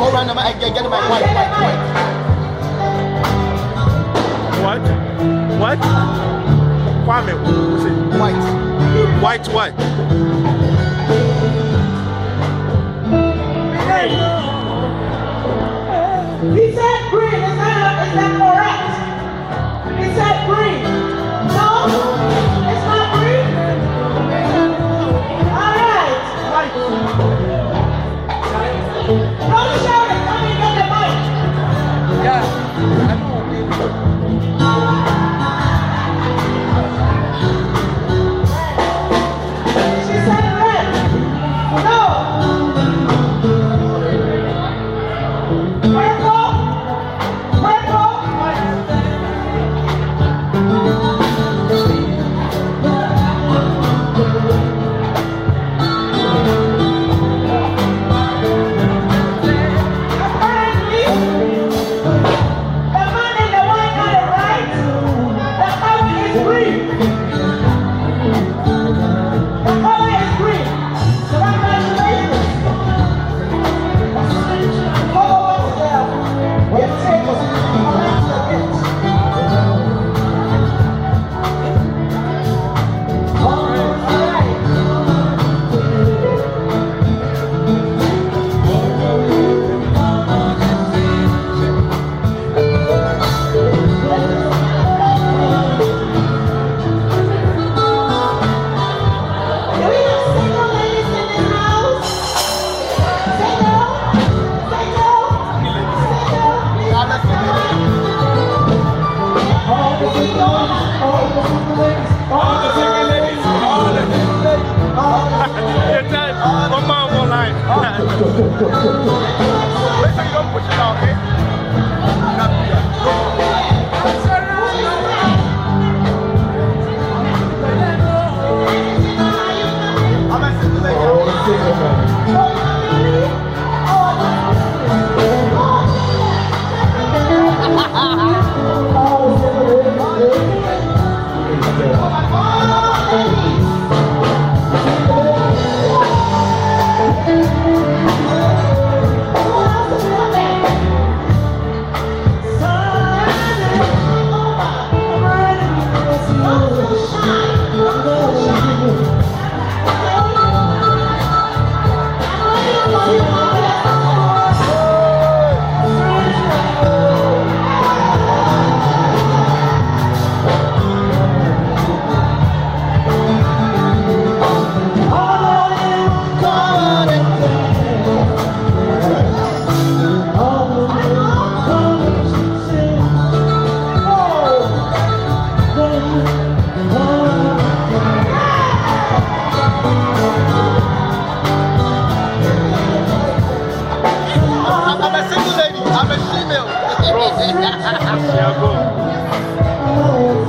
Go get, get my white, white, white. What? What? Kwame, what's it? White. White what? He said 呵呵呵呵。Abre assim, meu. Pronto.